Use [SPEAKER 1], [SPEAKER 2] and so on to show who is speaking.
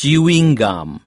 [SPEAKER 1] chewing gum.